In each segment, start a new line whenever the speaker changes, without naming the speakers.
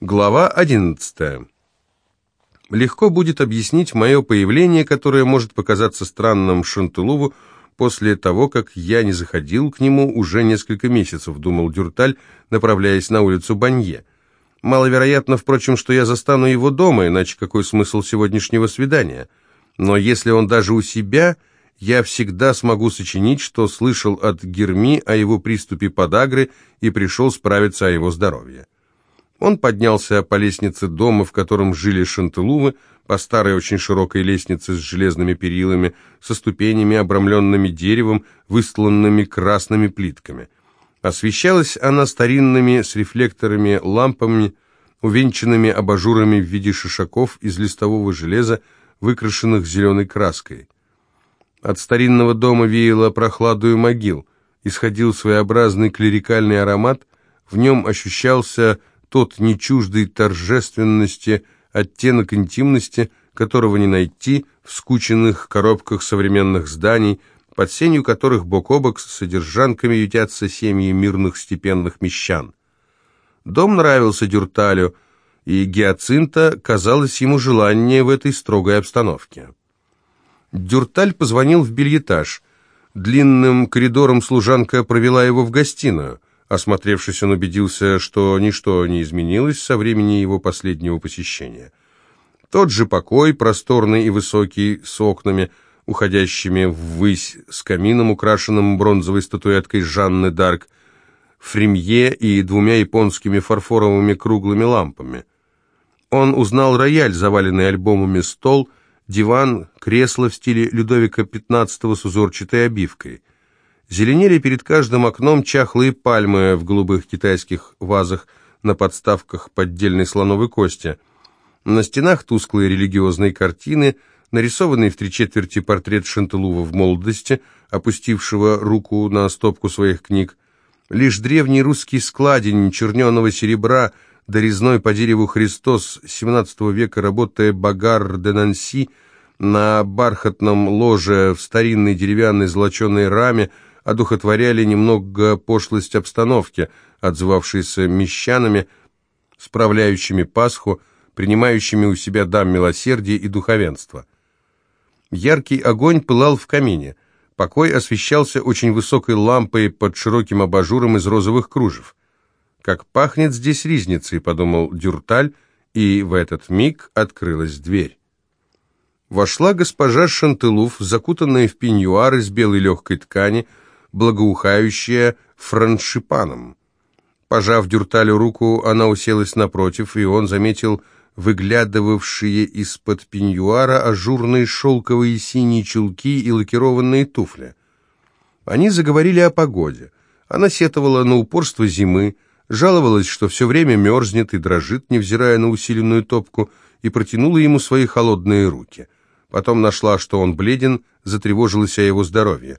Глава 11. Легко будет объяснить мое появление, которое может показаться странным Шантылуву после того, как я не заходил к нему уже несколько месяцев, думал Дюрталь, направляясь на улицу Банье. Маловероятно, впрочем, что я застану его дома, иначе какой смысл сегодняшнего свидания? Но если он даже у себя, я всегда смогу сочинить, что слышал от Герми о его приступе подагры и пришел справиться о его здоровье. Он поднялся по лестнице дома, в котором жили Шантылувы, по старой очень широкой лестнице с железными перилами, со ступенями, обрамленными деревом, выстланными красными плитками. Освещалась она старинными с рефлекторами лампами, увенчанными абажурами в виде шишаков из листового железа, выкрашенных зеленой краской. От старинного дома веяло прохладою могил, исходил своеобразный клерикальный аромат, в нем ощущался тот нечуждый торжественности, оттенок интимности, которого не найти в скученных коробках современных зданий, под сенью которых бок о бок с содержанками ютятся семьи мирных степенных мещан. Дом нравился Дюрталю, и Гиацинта казалось ему желание в этой строгой обстановке. Дюрталь позвонил в бельетаж. Длинным коридором служанка провела его в гостиную. Осмотревшись, он убедился, что ничто не изменилось со времени его последнего посещения. Тот же покой, просторный и высокий, с окнами, уходящими ввысь, с камином, украшенным бронзовой статуэткой Жанны Дарк, фремье и двумя японскими фарфоровыми круглыми лампами. Он узнал рояль, заваленный альбомами стол, диван, кресло в стиле Людовика XV с узорчатой обивкой. Зеленели перед каждым окном чахлые пальмы в голубых китайских вазах на подставках поддельной слоновой кости. На стенах тусклые религиозные картины, нарисованный в три четверти портрет Шантылува в молодости, опустившего руку на стопку своих книг. Лишь древний русский складень черненого серебра, дорезной по дереву Христос XVII века, работая Багар де Нанси, на бархатном ложе в старинной деревянной золоченой раме, одухотворяли немного пошлость обстановки, отзывавшейся мещанами, справляющими Пасху, принимающими у себя дам милосердия и духовенства. Яркий огонь пылал в камине. Покой освещался очень высокой лампой под широким абажуром из розовых кружев. «Как пахнет здесь ризницей», — подумал Дюрталь, и в этот миг открылась дверь. Вошла госпожа Шантылуф, закутанная в пеньюар из белой легкой ткани, благоухающая франшипаном. Пожав Дюрталю руку, она уселась напротив, и он заметил выглядывавшие из-под пеньюара ажурные шелковые синие чулки и лакированные туфли. Они заговорили о погоде. Она сетовала на упорство зимы, жаловалась, что все время мерзнет и дрожит, невзирая на усиленную топку, и протянула ему свои холодные руки. Потом нашла, что он бледен, затревожилась о его здоровье.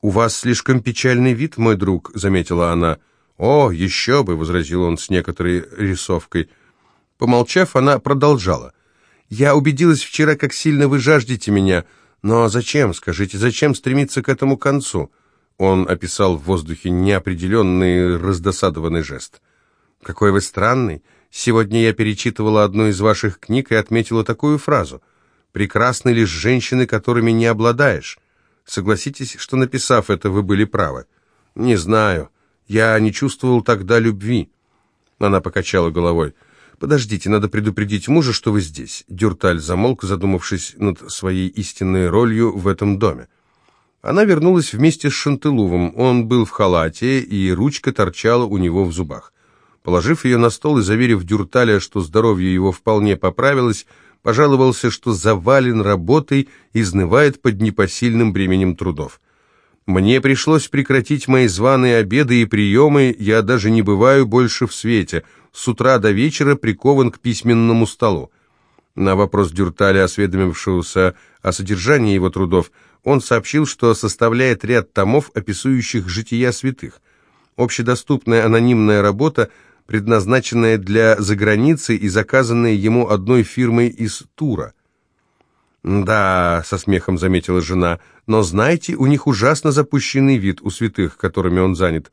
«У вас слишком печальный вид, мой друг», — заметила она. «О, еще бы», — возразил он с некоторой рисовкой. Помолчав, она продолжала. «Я убедилась вчера, как сильно вы жаждете меня. Но зачем, скажите, зачем стремиться к этому концу?» Он описал в воздухе неопределенный раздосадованный жест. «Какой вы странный. Сегодня я перечитывала одну из ваших книг и отметила такую фразу. «Прекрасны лишь женщины, которыми не обладаешь». Согласитесь, что написав это, вы были правы. Не знаю. Я не чувствовал тогда любви. Она покачала головой. «Подождите, надо предупредить мужа, что вы здесь». Дюрталь замолк, задумавшись над своей истинной ролью в этом доме. Она вернулась вместе с Шантылувом. Он был в халате, и ручка торчала у него в зубах. Положив ее на стол и заверив Дюрталя, что здоровье его вполне поправилось, пожаловался, что завален работой, изнывает под непосильным бременем трудов. Мне пришлось прекратить мои званые обеды и приемы, я даже не бываю больше в свете, с утра до вечера прикован к письменному столу. На вопрос Дюрталя, осведомившегося о содержании его трудов, он сообщил, что составляет ряд томов, описывающих жития святых. Общедоступная анонимная работа – предназначенное для заграницы и заказанное ему одной фирмой из Тура. «Да», — со смехом заметила жена, — «но знаете, у них ужасно запущенный вид у святых, которыми он занят.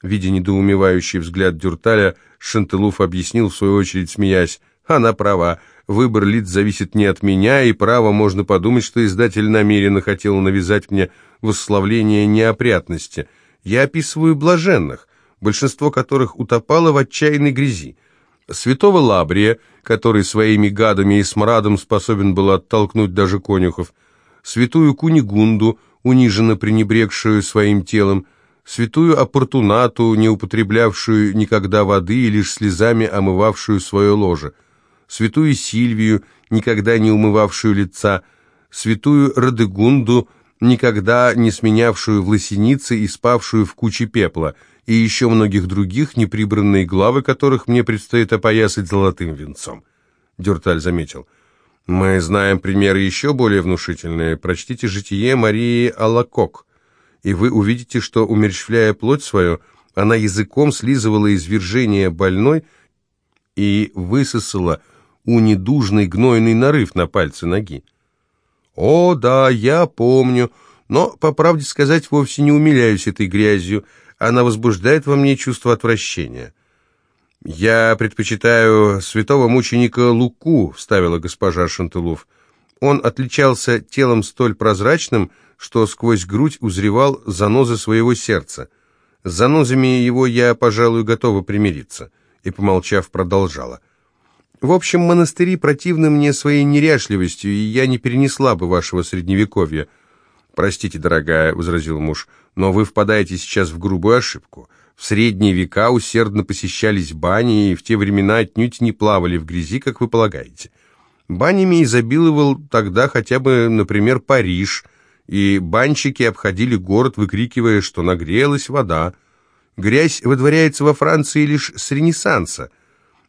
Видя недоумевающий взгляд Дюрталя, Шантылуф объяснил, в свою очередь, смеясь, «Она права. Выбор лиц зависит не от меня, и право можно подумать, что издатель намеренно хотел навязать мне восславление неопрятности. Я описываю блаженных, большинство которых утопало в отчаянной грязи. Святого Лабрия, который своими гадами и смрадом способен был оттолкнуть даже конюхов, святую Кунигунду, униженно пренебрегшую своим телом, святую Апортунату, не употреблявшую никогда воды и лишь слезами омывавшую свое ложе, святую Сильвию, никогда не умывавшую лица, святую Радегунду, никогда не сменявшую в лосенице и спавшую в куче пепла, и еще многих других, неприбранные главы которых мне предстоит опоясать золотым венцом. Дюрталь заметил. Мы знаем примеры еще более внушительные. Прочтите житие Марии Аллакок, и вы увидите, что, умерщвляя плоть свою, она языком слизывала извержение больной и высосала у недужный гнойный нарыв на пальце ноги. «О, да, я помню, но, по правде сказать, вовсе не умиляюсь этой грязью. Она возбуждает во мне чувство отвращения». «Я предпочитаю святого мученика Луку», — вставила госпожа Шантылув. «Он отличался телом столь прозрачным, что сквозь грудь узревал занозы своего сердца. С занозами его я, пожалуй, готова примириться». И, помолчав, продолжала. В общем, монастыри противны мне своей неряшливостью, и я не перенесла бы вашего средневековья. Простите, дорогая, — возразил муж, — но вы впадаете сейчас в грубую ошибку. В средние века усердно посещались бани, и в те времена отнюдь не плавали в грязи, как вы полагаете. Банями изобиловал тогда хотя бы, например, Париж, и банщики обходили город, выкрикивая, что нагрелась вода. Грязь выдворяется во Франции лишь с Ренессанса —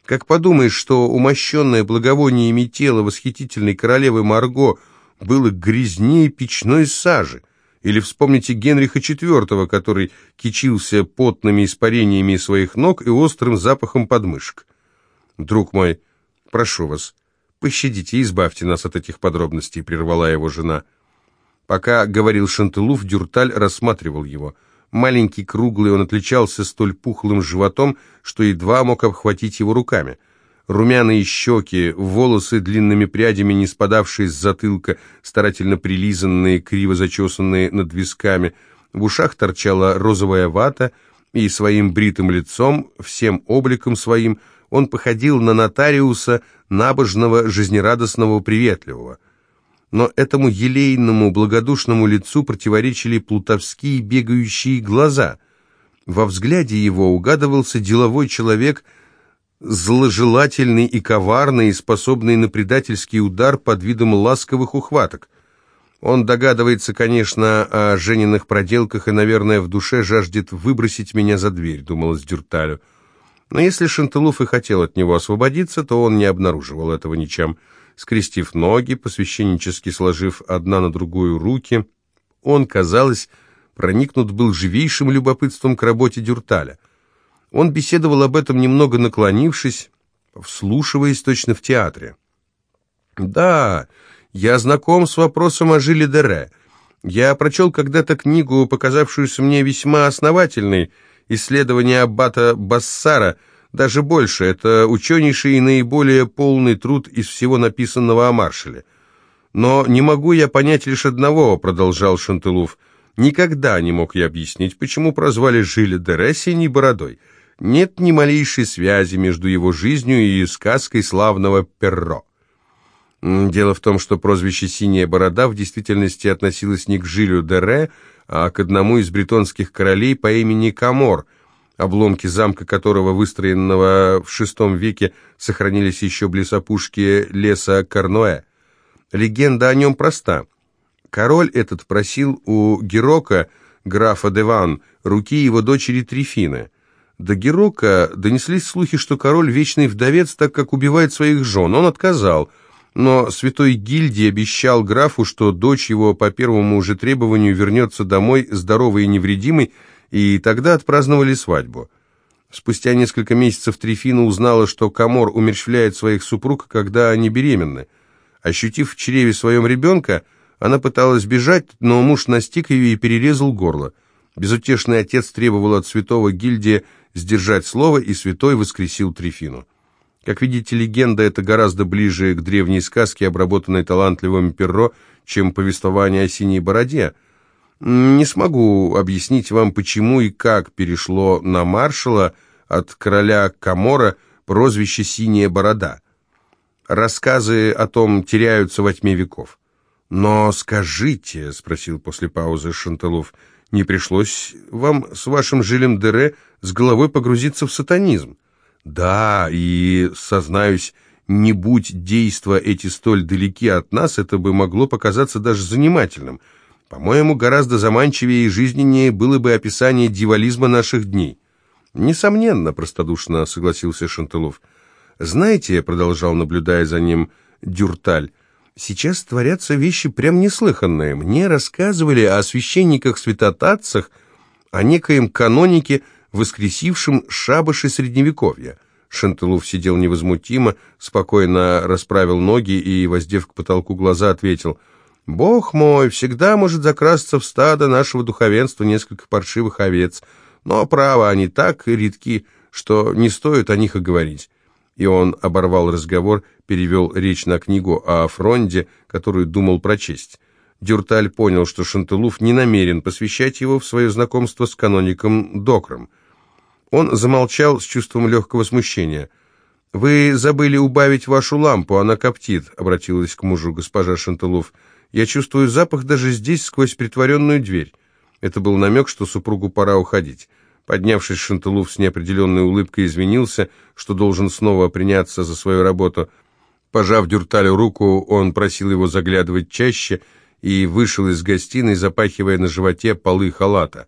как подумаешь, что умощенное благовониями тело восхитительной королевы Марго было грязнее печной сажи. Или вспомните Генриха IV, который кичился потными испарениями своих ног и острым запахом подмышек. «Друг мой, прошу вас, пощадите и избавьте нас от этих подробностей», — прервала его жена. Пока говорил Шантылуф, Дюрталь рассматривал его — Маленький, круглый, он отличался столь пухлым животом, что едва мог обхватить его руками. Румяные щеки, волосы длинными прядями, не спадавшие с затылка, старательно прилизанные, криво зачесанные над висками. В ушах торчала розовая вата, и своим бритым лицом, всем обликом своим, он походил на нотариуса, набожного, жизнерадостного, приветливого но этому елейному, благодушному лицу противоречили плутовские бегающие глаза. Во взгляде его угадывался деловой человек, зложелательный и коварный, способный на предательский удар под видом ласковых ухваток. Он догадывается, конечно, о Жениных проделках и, наверное, в душе жаждет выбросить меня за дверь, думалось Дюрталю. Но если Шантылуф и хотел от него освободиться, то он не обнаруживал этого ничем скрестив ноги, посвященнически сложив одна на другую руки. Он, казалось, проникнут был живейшим любопытством к работе Дюрталя. Он беседовал об этом, немного наклонившись, вслушиваясь точно в театре. «Да, я знаком с вопросом о Жиле Дере. Я прочел когда-то книгу, показавшуюся мне весьма основательной, исследование аббата Бассара — даже больше, это ученейший и наиболее полный труд из всего написанного о маршале. «Но не могу я понять лишь одного», — продолжал Шантылув. «Никогда не мог я объяснить, почему прозвали Жиля Дере синей бородой. Нет ни малейшей связи между его жизнью и сказкой славного Перро». Дело в том, что прозвище «Синяя борода» в действительности относилось не к Жилю Дере, а к одному из бретонских королей по имени Камор — обломки замка которого, выстроенного в VI веке, сохранились еще близ опушки леса Карноэ. Легенда о нем проста. Король этот просил у Герока, графа де Ванн, руки его дочери Трифины. До Герока донеслись слухи, что король вечный вдовец, так как убивает своих жен. Он отказал, но святой Гильдий обещал графу, что дочь его по первому уже требованию вернется домой здоровой и невредимой, и тогда отпраздновали свадьбу. Спустя несколько месяцев Трифина узнала, что Камор умерщвляет своих супруг, когда они беременны. Ощутив в чреве своем ребенка, она пыталась бежать, но муж настиг ее и перерезал горло. Безутешный отец требовал от святого Гильдия сдержать слово, и святой воскресил Трифину. Как видите, легенда это гораздо ближе к древней сказке, обработанной талантливым Перро, чем повествование о синей бороде. Не смогу объяснить вам, почему и как перешло на маршала от короля Камора прозвище «Синяя борода». Рассказы о том теряются во тьме веков. «Но скажите», — спросил после паузы Шанталов, — «не пришлось вам с вашим жилем Дере с головой погрузиться в сатанизм?» «Да, и, сознаюсь, не будь действа эти столь далеки от нас, это бы могло показаться даже занимательным. По-моему, гораздо заманчивее и жизненнее было бы описание дивализма наших дней». «Несомненно», — простодушно согласился Шанталов. «Знаете», — продолжал, наблюдая за ним Дюрталь, «сейчас творятся вещи прям неслыханные. Мне рассказывали о священниках-святотатцах, о некоем канонике, воскресившем шабаши Средневековья». Шантылов сидел невозмутимо, спокойно расправил ноги и, воздев к потолку глаза, ответил, «Бог мой, всегда может закрасться в стадо нашего духовенства несколько паршивых овец, но, право, они так редки, что не стоит о них и говорить и он оборвал разговор, перевел речь на книгу о Фронде, которую думал прочесть. Дюрталь понял, что Шантылуф не намерен посвящать его в свое знакомство с каноником Докром. Он замолчал с чувством легкого смущения. «Вы забыли убавить вашу лампу, она коптит», — обратилась к мужу госпожа Шантылуф. «Я чувствую запах даже здесь, сквозь притворенную дверь». Это был намек, что супругу пора уходить. Поднявшись, Шантылув с неопределенной улыбкой извинился, что должен снова приняться за свою работу. Пожав Дюрталю руку, он просил его заглядывать чаще и вышел из гостиной, запахивая на животе полы халата.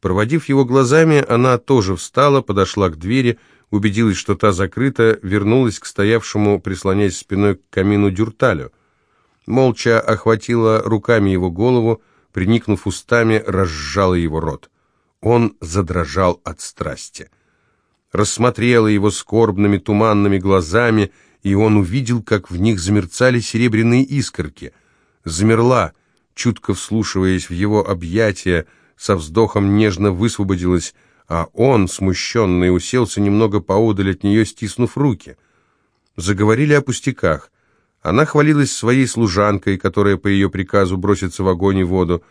Проводив его глазами, она тоже встала, подошла к двери, убедилась, что та закрыта, вернулась к стоявшему, прислоняясь спиной к камину Дюрталю. Молча охватила руками его голову, приникнув устами, разжала его рот. Он задрожал от страсти. Рассмотрела его скорбными туманными глазами, и он увидел, как в них замерцали серебряные искорки. Замерла, чутко вслушиваясь в его объятия, со вздохом нежно высвободилась, а он, смущенный, уселся немного поодаль от нее, стиснув руки. Заговорили о пустяках. Она хвалилась своей служанкой, которая по ее приказу бросится в огонь и воду,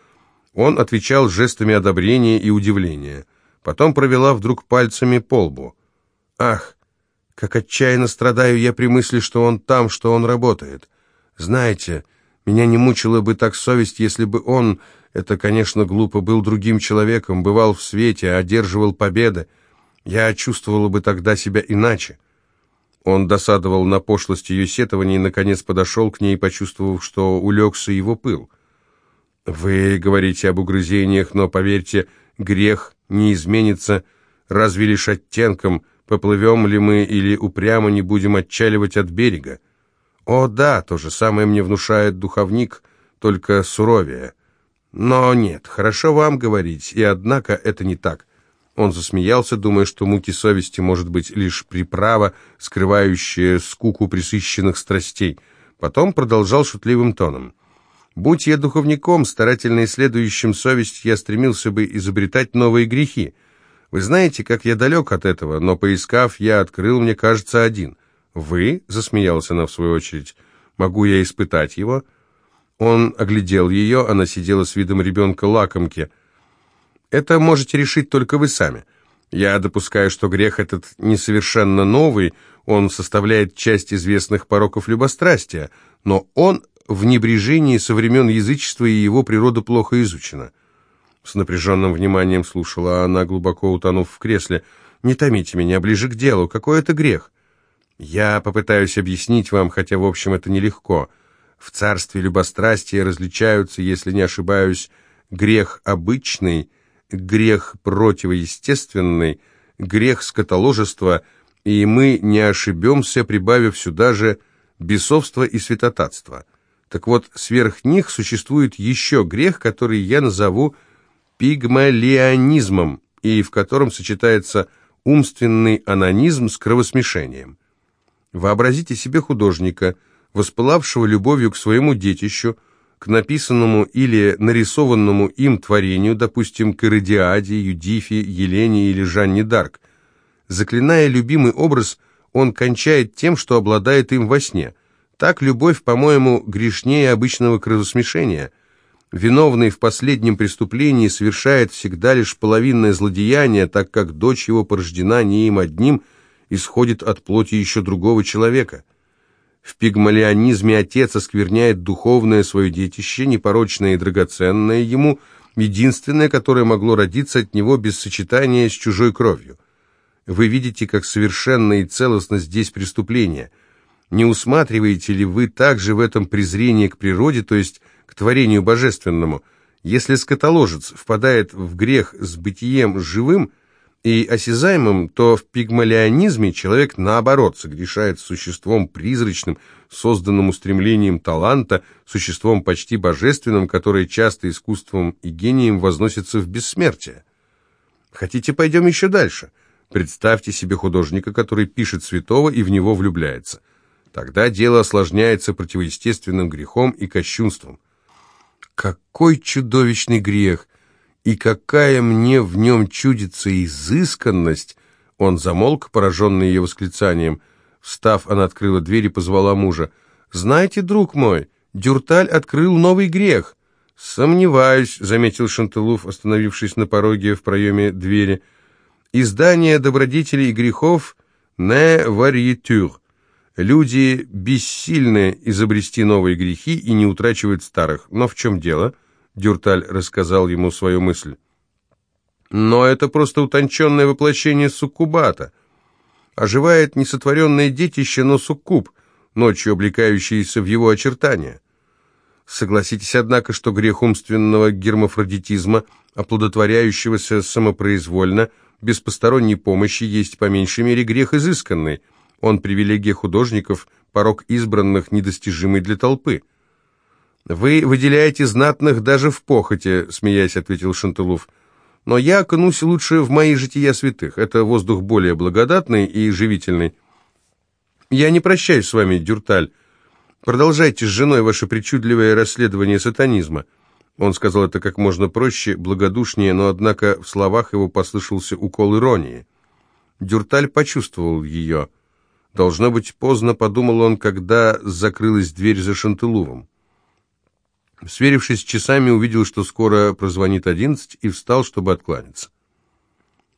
он отвечал жестами одобрения и удивления. Потом провела вдруг пальцами по лбу. «Ах, как отчаянно страдаю я при мысли, что он там, что он работает. Знаете, меня не мучила бы так совесть, если бы он, это, конечно, глупо, был другим человеком, бывал в свете, одерживал победы. Я чувствовала бы тогда себя иначе». Он досадовал на пошлость ее сетований и, наконец, подошел к ней, почувствовав, что улегся его пыл. Вы говорите об угрызениях, но, поверьте, грех не изменится, разве лишь оттенком, поплывем ли мы или упрямо не будем отчаливать от берега. О да, то же самое мне внушает духовник, только суровее. Но нет, хорошо вам говорить, и однако это не так. Он засмеялся, думая, что муки совести может быть лишь приправа, скрывающая скуку присыщенных страстей. Потом продолжал шутливым тоном. Будь я духовником, старательно исследующим совесть, я стремился бы изобретать новые грехи. Вы знаете, как я далек от этого, но, поискав, я открыл, мне кажется, один. «Вы?» — засмеялся она в свою очередь. «Могу я испытать его?» Он оглядел ее, она сидела с видом ребенка-лакомки. «Это можете решить только вы сами. Я допускаю, что грех этот несовершенно новый, он составляет часть известных пороков любострастия, но он в небрежении со времен язычества, и его природа плохо изучена. С напряженным вниманием слушала она, глубоко утонув в кресле. «Не томите меня, ближе к делу. Какой это грех?» «Я попытаюсь объяснить вам, хотя, в общем, это нелегко. В царстве любострастия различаются, если не ошибаюсь, грех обычный, грех противоестественный, грех скотоложества, и мы не ошибемся, прибавив сюда же бесовство и святотатство». Так вот, сверх них существует еще грех, который я назову пигмалионизмом, и в котором сочетается умственный анонизм с кровосмешением. Вообразите себе художника, воспылавшего любовью к своему детищу, к написанному или нарисованному им творению, допустим, к Иродиаде, Юдифе, Елене или Жанне Дарк. Заклиная любимый образ, он кончает тем, что обладает им во сне. Так любовь, по-моему, грешнее обычного кровосмешения. Виновный в последнем преступлении совершает всегда лишь половинное злодеяние, так как дочь его порождена не им одним, исходит от плоти еще другого человека. В пигмалионизме отец оскверняет духовное свое детище, непорочное и драгоценное ему, единственное, которое могло родиться от него без сочетания с чужой кровью. Вы видите, как совершенно и целостно здесь преступление. Не усматриваете ли вы также в этом презрение к природе, то есть к творению божественному? Если скотоложец впадает в грех с бытием живым – и осязаемым, то в пигмалионизме человек, наоборот, согрешает с существом призрачным, созданным устремлением таланта, существом почти божественным, которое часто искусством и гением возносится в бессмертие. Хотите, пойдем еще дальше? Представьте себе художника, который пишет святого и в него влюбляется. Тогда дело осложняется противоестественным грехом и кощунством. Какой чудовищный грех! и какая мне в нем чудится изысканность!» Он замолк, пораженный ее восклицанием. Встав, она открыла дверь и позвала мужа. «Знаете, друг мой, Дюрталь открыл новый грех». «Сомневаюсь», — заметил Шантылув, остановившись на пороге в проеме двери. «Издание добродетелей и грехов «Не варьетюр». Люди бессильны изобрести новые грехи и не утрачивают старых. Но в чем дело?» Дюрталь рассказал ему свою мысль. Но это просто утонченное воплощение суккубата. Оживает несотворенное детище, но суккуб, ночью облекающееся в его очертания. Согласитесь, однако, что грех умственного гермафродитизма, оплодотворяющегося самопроизвольно, без посторонней помощи, есть по меньшей мере грех изысканный. Он привилегия художников, порог избранных, недостижимый для толпы. «Вы выделяете знатных даже в похоти», — смеясь ответил Шантылув. «Но я окунусь лучше в мои жития святых. Это воздух более благодатный и живительный». «Я не прощаюсь с вами, Дюрталь. Продолжайте с женой ваше причудливое расследование сатанизма». Он сказал это как можно проще, благодушнее, но, однако, в словах его послышался укол иронии. Дюрталь почувствовал ее. Должно быть, поздно, подумал он, когда закрылась дверь за Шантылувом. Сверившись с часами, увидел, что скоро прозвонит одиннадцать, и встал, чтобы откланяться.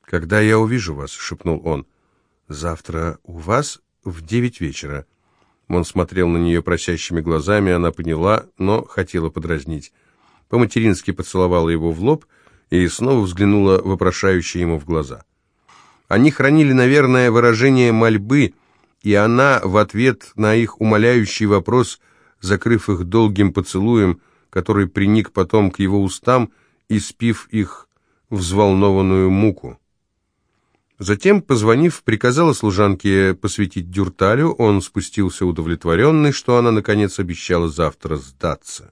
«Когда я увижу вас?» — шепнул он. «Завтра у вас в девять вечера». Он смотрел на нее просящими глазами, она поняла, но хотела подразнить. По-матерински поцеловала его в лоб и снова взглянула вопрошающе ему в глаза. Они хранили, наверное, выражение мольбы, и она в ответ на их умоляющий вопрос, закрыв их долгим поцелуем, который приник потом к его устам, испив их взволнованную муку. Затем, позвонив, приказала служанке посвятить Дюрталю, он спустился удовлетворенный, что она, наконец, обещала завтра сдаться.